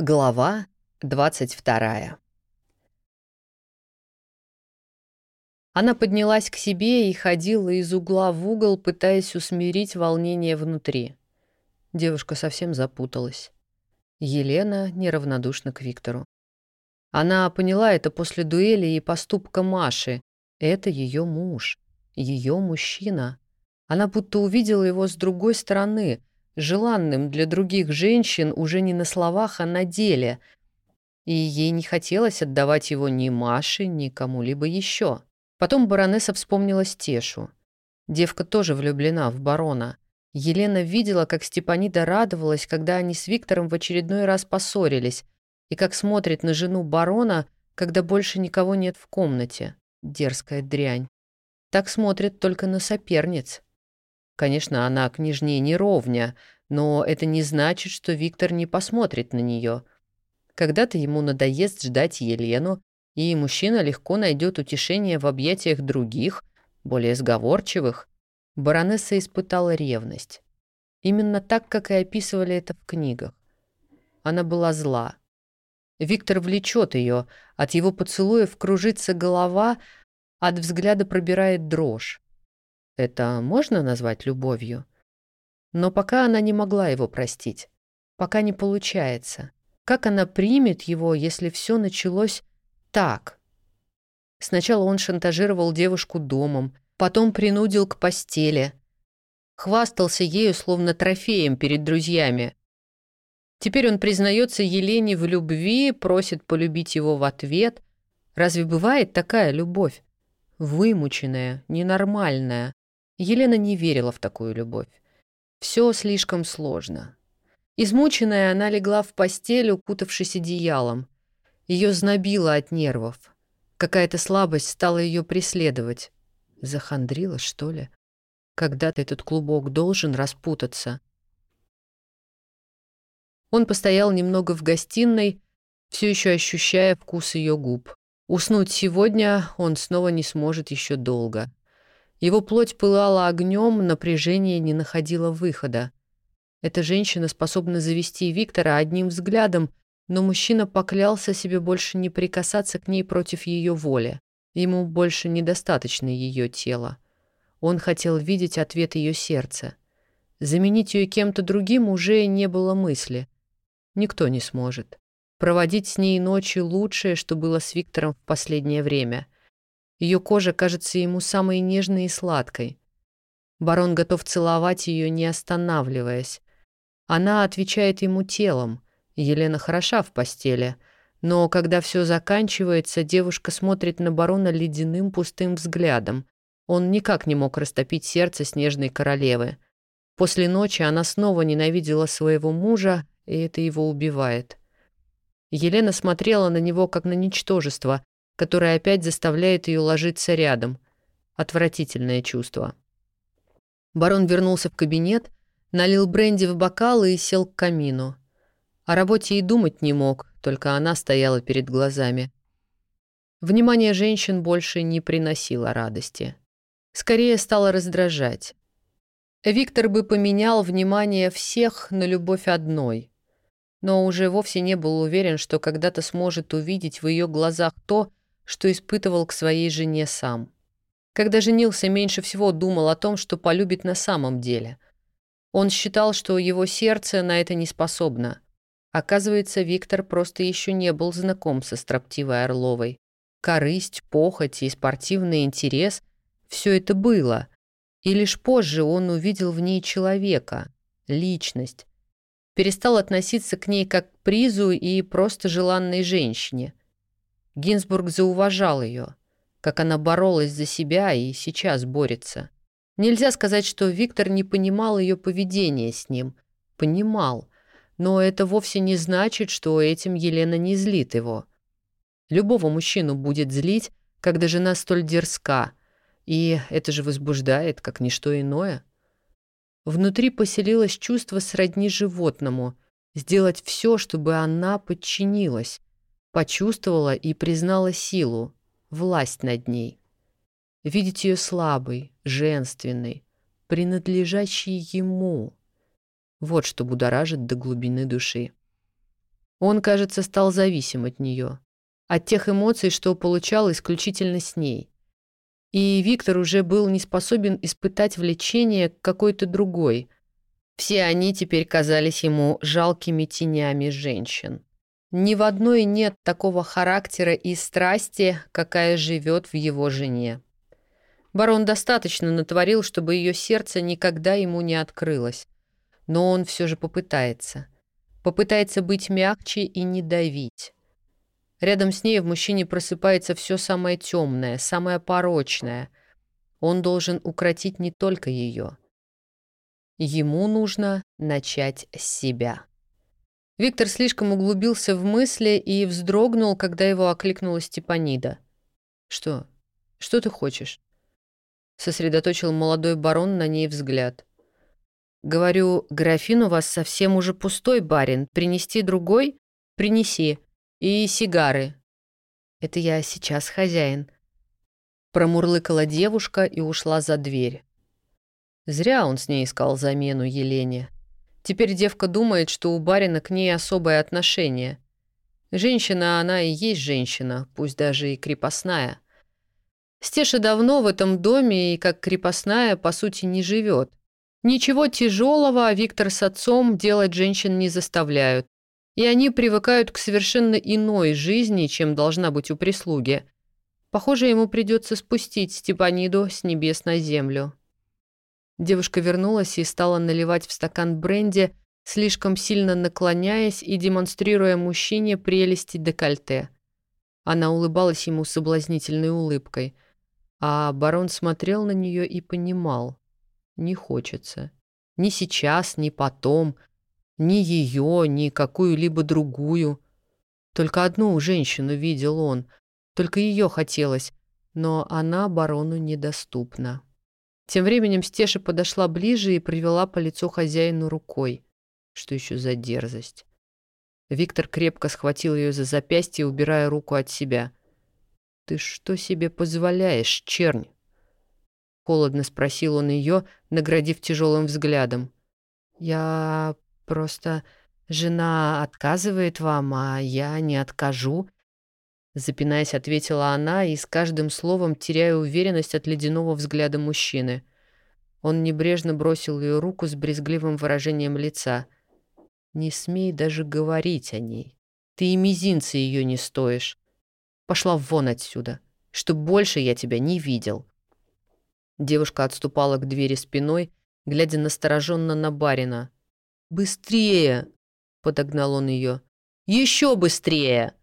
Глава 22 Она поднялась к себе и ходила из угла в угол, пытаясь усмирить волнение внутри. Девушка совсем запуталась. Елена неравнодушна к Виктору. Она поняла это после дуэли и поступка Маши. Это ее муж, ее мужчина. Она будто увидела его с другой стороны, желанным для других женщин уже не на словах, а на деле. И ей не хотелось отдавать его ни Маше, ни кому-либо еще. Потом баронесса вспомнила Стешу. Девка тоже влюблена в барона. Елена видела, как Степанида радовалась, когда они с Виктором в очередной раз поссорились, и как смотрит на жену барона, когда больше никого нет в комнате. Дерзкая дрянь. Так смотрит только на соперниц. Конечно, она княжне не ровня, но это не значит, что Виктор не посмотрит на нее. Когда-то ему надоест ждать Елену, и мужчина легко найдет утешение в объятиях других, более сговорчивых. Баронесса испытала ревность. Именно так, как и описывали это в книгах. Она была зла. Виктор влечет ее, от его поцелуев кружится голова, от взгляда пробирает дрожь. Это можно назвать любовью? Но пока она не могла его простить. Пока не получается. Как она примет его, если все началось так? Сначала он шантажировал девушку домом, потом принудил к постели. Хвастался ею, словно трофеем перед друзьями. Теперь он признается Елене в любви, просит полюбить его в ответ. Разве бывает такая любовь? Вымученная, ненормальная. Елена не верила в такую любовь. Все слишком сложно. Измученная, она легла в постель, укутавшись одеялом. Ее знобило от нервов. Какая-то слабость стала ее преследовать. Захандрила, что ли? Когда-то этот клубок должен распутаться. Он постоял немного в гостиной, все еще ощущая вкус ее губ. Уснуть сегодня он снова не сможет еще долго. Его плоть пылала огнем, напряжение не находило выхода. Эта женщина способна завести Виктора одним взглядом, но мужчина поклялся себе больше не прикасаться к ней против ее воли. Ему больше недостаточно ее тела. Он хотел видеть ответ ее сердца. Заменить ее кем-то другим уже не было мысли. Никто не сможет. Проводить с ней ночи лучшее, что было с Виктором в последнее время — ее кожа кажется ему самой нежной и сладкой. Барон готов целовать ее, не останавливаясь. Она отвечает ему телом. Елена хороша в постели. Но когда все заканчивается, девушка смотрит на барона ледяным пустым взглядом. Он никак не мог растопить сердце снежной королевы. После ночи она снова ненавидела своего мужа, и это его убивает. Елена смотрела на него как на ничтожество, которая опять заставляет ее ложиться рядом. Отвратительное чувство. Барон вернулся в кабинет, налил бренди в бокалы и сел к камину. О работе и думать не мог, только она стояла перед глазами. Внимание женщин больше не приносило радости. Скорее стало раздражать. Виктор бы поменял внимание всех на любовь одной, но уже вовсе не был уверен, что когда-то сможет увидеть в ее глазах то, что испытывал к своей жене сам. Когда женился, меньше всего думал о том, что полюбит на самом деле. Он считал, что его сердце на это не способно. Оказывается, Виктор просто еще не был знаком со строптивой Орловой. Корысть, похоть и спортивный интерес — все это было. И лишь позже он увидел в ней человека, личность. Перестал относиться к ней как к призу и просто желанной женщине. Гинзбург зауважал ее, как она боролась за себя и сейчас борется. Нельзя сказать, что Виктор не понимал ее поведения с ним. Понимал. Но это вовсе не значит, что этим Елена не злит его. Любого мужчину будет злить, когда жена столь дерзка. И это же возбуждает, как ничто иное. Внутри поселилось чувство сродни животному. Сделать все, чтобы она подчинилась почувствовала и признала силу, власть над ней. Видеть ее слабой, женственной, принадлежащей ему. Вот что будоражит до глубины души. Он, кажется, стал зависим от нее, от тех эмоций, что получал исключительно с ней. И Виктор уже был не способен испытать влечение к какой-то другой. Все они теперь казались ему жалкими тенями женщин. Ни в одной нет такого характера и страсти, какая живет в его жене. Барон достаточно натворил, чтобы ее сердце никогда ему не открылось. Но он все же попытается. Попытается быть мягче и не давить. Рядом с ней в мужчине просыпается все самое темное, самое порочное. Он должен укротить не только ее. Ему нужно начать с себя. Виктор слишком углубился в мысли и вздрогнул, когда его окликнула Степанида. «Что? Что ты хочешь?» Сосредоточил молодой барон на ней взгляд. «Говорю, графин у вас совсем уже пустой, барин. Принести другой? Принеси. И сигары. Это я сейчас хозяин. Промурлыкала девушка и ушла за дверь. Зря он с ней искал замену Елене. Теперь девка думает, что у барина к ней особое отношение. Женщина она и есть женщина, пусть даже и крепостная. Стеша давно в этом доме и как крепостная, по сути, не живет. Ничего тяжелого Виктор с отцом делать женщин не заставляют и они привыкают к совершенно иной жизни, чем должна быть у прислуги. Похоже, ему придется спустить Степаниду с небес на землю. Девушка вернулась и стала наливать в стакан бренди, слишком сильно наклоняясь и демонстрируя мужчине прелести декольте. Она улыбалась ему соблазнительной улыбкой, а барон смотрел на нее и понимал — не хочется. Ни сейчас, ни потом — ни ее, ни какую-либо другую. Только одну женщину видел он, только ее хотелось, но она барону недоступна. Тем временем Стеша подошла ближе и привела по лицу хозяину рукой. Что еще за дерзость? Виктор крепко схватил ее за запястье, убирая руку от себя. «Ты что себе позволяешь, чернь?» Холодно спросил он ее, наградив тяжелым взглядом. «Я Просто жена отказывает вам, а я не откажу». Запинаясь, ответила она и с каждым словом теряя уверенность от ледяного взгляда мужчины. Он небрежно бросил ее руку с брезгливым выражением лица. «Не смей даже говорить о ней. Ты и мизинца ее не стоишь. Пошла вон отсюда, чтоб больше я тебя не видел». Девушка отступала к двери спиной, глядя настороженно на барина. «Быстрее!» — подогнал он ее. «Еще быстрее!»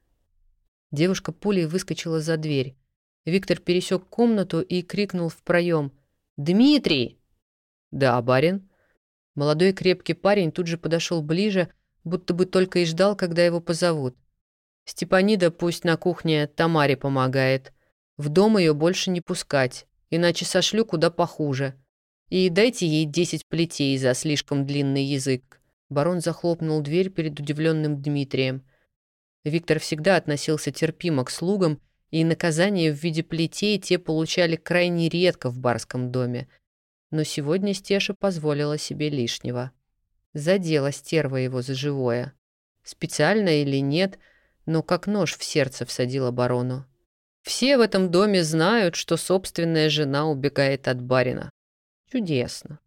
Девушка пулей выскочила за дверь. Виктор пересек комнату и крикнул в проем. «Дмитрий!» «Да, барин». Молодой крепкий парень тут же подошел ближе, будто бы только и ждал, когда его позовут. Степанида пусть на кухне Тамаре помогает. В дом ее больше не пускать, иначе сошлю куда похуже. И дайте ей десять плетей за слишком длинный язык». Барон захлопнул дверь перед удивленным Дмитрием. Виктор всегда относился терпимо к слугам, и наказание в виде плетей те получали крайне редко в барском доме. Но сегодня Стеша позволила себе лишнего. Задела стерва его за живое. Специально или нет, но как нож в сердце всадила барону. Все в этом доме знают, что собственная жена убегает от барина. Чудесно.